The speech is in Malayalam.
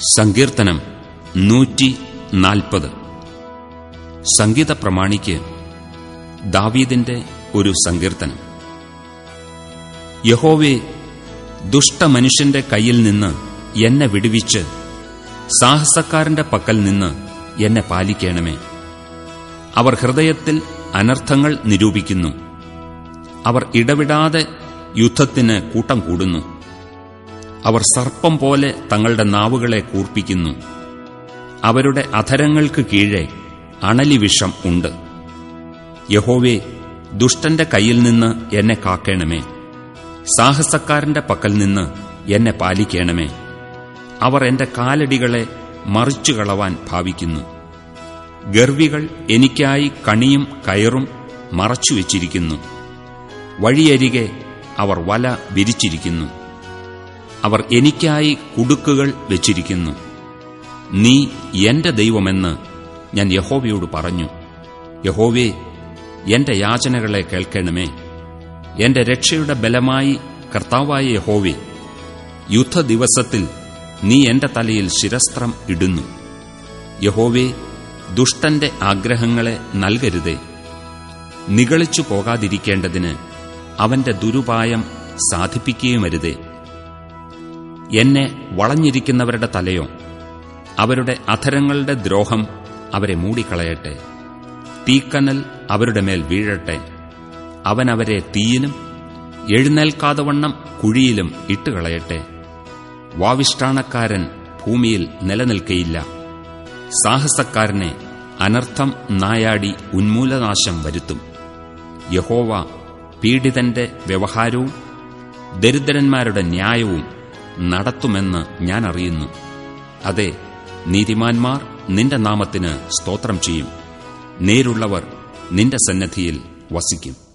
സങ്കീർത്തനം നൂറ്റി നാൽപ്പത് സംഗീത പ്രമാണിക്ക് ദാവീദിന്റെ ഒരു സങ്കീർത്തനം. യഹോവെ ദുഷ്ടമനുഷ്യന്റെ കയ്യിൽ നിന്ന് എന്നെ വിടുവിച്ച് സാഹസക്കാരന്റെ പക്കൽ നിന്ന് എന്നെ പാലിക്കണമേ. അവർ ഹൃദയത്തിൽ അനർത്ഥങ്ങൾ നിരൂപിക്കുന്നു. അവർ ഇടവിടാതെ യുദ്ധത്തിന് കൂട്ടം കൂടുന്നു. അവർ സർപ്പം പോലെ തങ്ങളുടെ നാവുകളെ കൂർപ്പിക്കുന്നു. അവരുടെ അധരങ്ങൾക്ക് കീഴെ അണലിവിഷം ഉണ്ട്. യഹോവേ ദുഷ്ടന്റെ കയ്യിൽ നിന്ന് എന്നെ കാക്കേണമേ. സാഹസക്കാരന്റെ പക്കൽ നിന്ന് എന്നെ പാലിക്കണമേ. അവർ എന്റെ കാലടികളെ മറിച്ചുകളവാൻ ഭാവിക്കുന്നു. ഗർവികൾ എനിക്കായി കണിയും കയറും മറച്ചുവെച്ചിരിക്കുന്നു. വഴിയരികെ അവർ വല വിരിച്ചിരിക്കുന്നു. അവർ എനിക്കായി കുടുക്കുകൾ വെച്ചിരിക്കുന്നു. നീ എന്റെ ദൈവമെന്ന് ഞാൻ യഹോവയോട് പറഞ്ഞു. യഹോവേ എന്റെ യാചനകളെ കേൾക്കണമേ. എന്റെ രക്ഷയുടെ ബലമായി കർത്താവായ യഹോവേ യുദ്ധദിവസത്തിൽ നീ എന്റെ തലയിൽ ശിരസ്ത്രം ഇടുന്നു. യഹോവേ ദുഷ്ടന്റെ ആഗ്രഹങ്ങളെ നൽകരുതേ. നിഗളിച്ചു പോകാതിരിക്കേണ്ടതിന് അവന്റെ ദുരുപായം സാധിപ്പിക്കുകയുമരുതേ. എന്നെ വളഞ്ഞിരിക്കുന്നവരുടെ തലയോ? അവരുടെ അധരങ്ങളുടെ ദ്രോഹം അവരെ മൂടിക്കളയട്ടെ. തീക്കനൽ അവരുടെ മേൽ വീഴട്ടെ. അവനവരെ തീയിലും എഴുന്നേൽക്കാതെ വണ്ണം കുഴിയിലും ഇട്ടുകളയട്ടെ. വാവിഷ്ടാണക്കാരൻ ഭൂമിയിൽ നിലനിൽക്കയില്ല. സാഹസക്കാരനെ അനർത്ഥം നായാടി ഉന്മൂലനാശം വരുത്തും. യഹോവ പീഡിതന്റെ വ്യവഹാരവും ദരിദ്രന്മാരുടെ ന്യായവും നടത്തുമെന്ന് ഞാൻ അറിയുന്നു. അതെ നീതിമാന്മാർ നിന്റെ നാമത്തിന് സ്തോത്രം ചെയ്യും. നേരുള്ളവർ നിന്റെ സന്നദ്ധിയിൽ വസിക്കും.